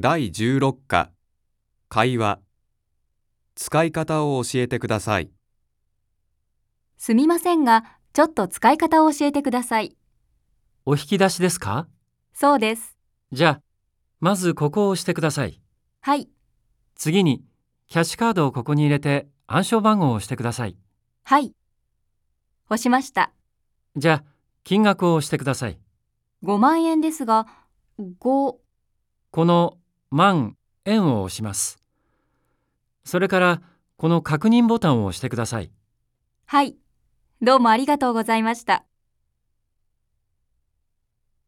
第16課会話使い方を教えてください。すみませんが、ちょっと使い方を教えてください。お引き出しですか？そうです。じゃあ、まずここを押してください。はい、次に、キャッシュカードをここに入れて暗証番号を押してください。はい。押しました。じゃあ、金額を押してください。5万円ですが、5、この万円を押します。それから、この確認ボタンを押してください。はい。どうもありがとうございました。